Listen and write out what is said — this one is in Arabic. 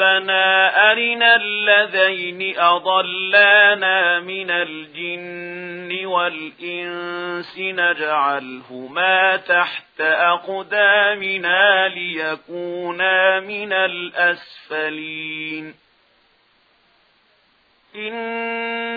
ربنا أرنا الذين أضلانا من الجن والإنس نجعلهما تحت أقدامنا ليكونا من الأسفلين